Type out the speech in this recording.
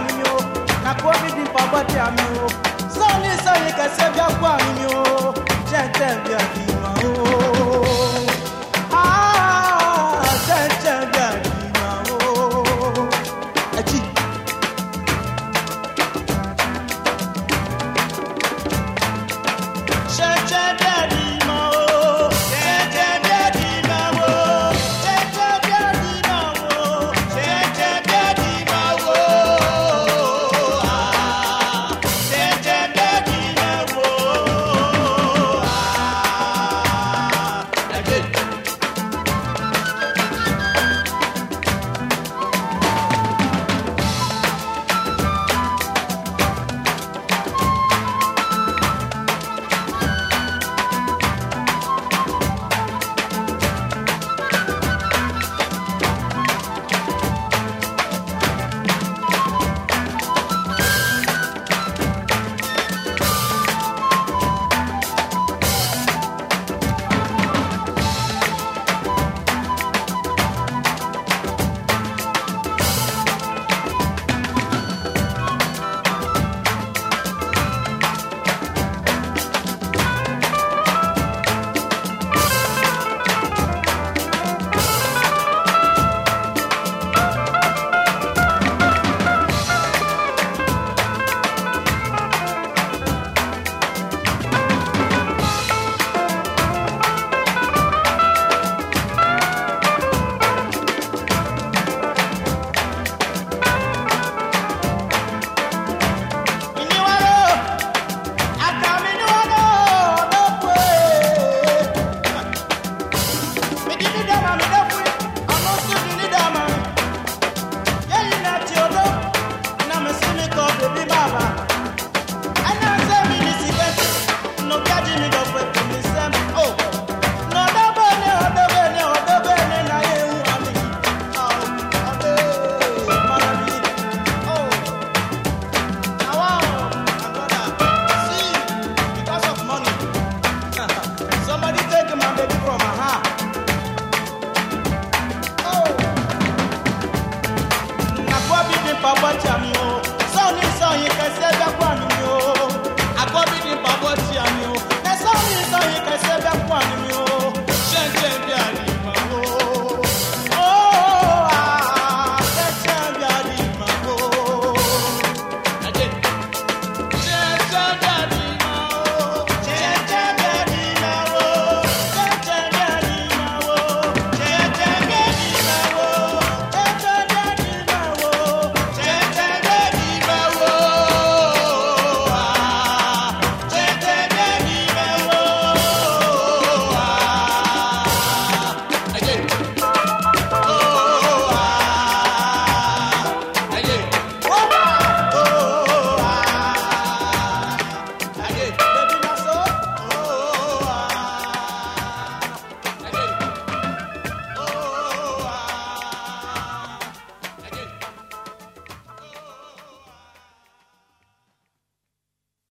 ami mi o na covid pa bọ́dé ami o sọ́ọ̀lì sọ́ọ̀lì a kú. Give me that